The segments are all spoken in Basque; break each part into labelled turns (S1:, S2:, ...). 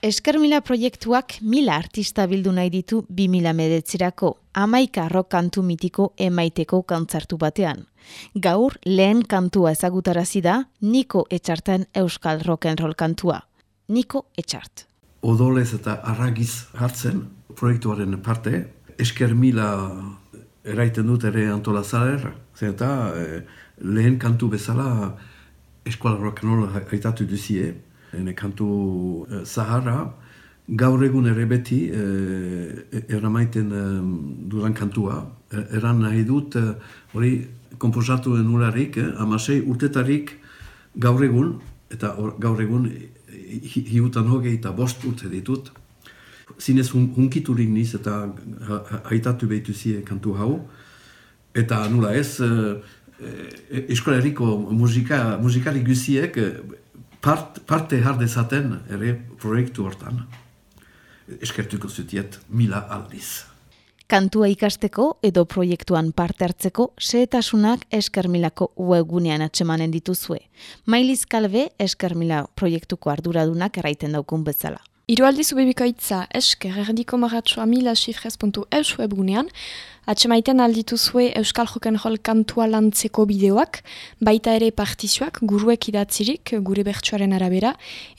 S1: Eskermila proiektuak mila artista bildu nahi ditu 2000 medetzirako, amaika rock kantu mitiko emaiteko kantzartu batean. Gaur lehen kantua ezagutarazi da Niko Etxarten Euskal Rock'n'Roll kantua. Niko Etxart.
S2: Odolez eta arragiz hartzen proiektuaren parte, Eskermila eraiten dut ere antolazarer, eta eh, lehen kantu bezala Eskual Rock'n'Roll haitatu duzie, kantu uh, zaharra, gaur egun ere beti uh, eramaiten uh, dudan kantua. Eran nahi dut, hori uh, komposatu enularik, eh, amasei urtetarik gaur egun, eta or, gaur egun hiutan hogei eta bost urte ditut. Zinez hun, hunkiturik niz eta haitatu behitu kantu hau. Eta nula ez, uh, eskolariko musika, musikari guziek part, parte dezaten ere proiektu hortan. Eskertuko zutiet mila aldiz.
S1: Kantua ikasteko edo proiektuan parte hartzeko sehetasunak eskermilako webgunean atsemanen dituzue. Mailiz Kalbe eskermila proiektuko arduradunak erraiten daukun bezala.
S3: Iru aldiz ubebikoitza esker erdiko maratsua mila xifrez.eus webgunean, atxemaiten alditu zue Euskal Joken Hol kantua lantzeko bideoak, baita ere partizioak guruek idatzirik gure bertsuaren arabera,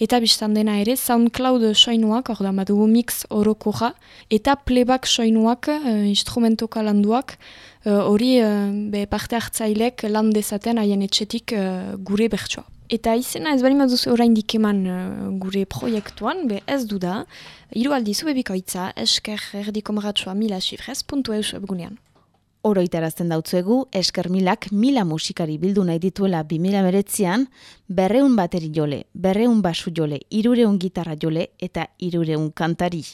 S3: eta biztan dena ere SoundCloud soinuak, orda madugu mix orokoja, eta playback soinuak, uh, instrumentoka landuak, eh, hori uh, parte hartzailek lan dezaten haien etxetik gure bertsua. Eta izena ez bali mazuzu orain dikeman uh, gure proiektuan, be ez du da, hiru aldi zube bikoitza, esker erdiko maratsua mila xifrez, puntu eus webgunean.
S1: Oroitarazten dautzuegu, esker milak mila musikari bildu nahi dituela 2000 meretzian, berreun bateri jole, berreun basu jole, irureun gitarra jole eta irureun kantari.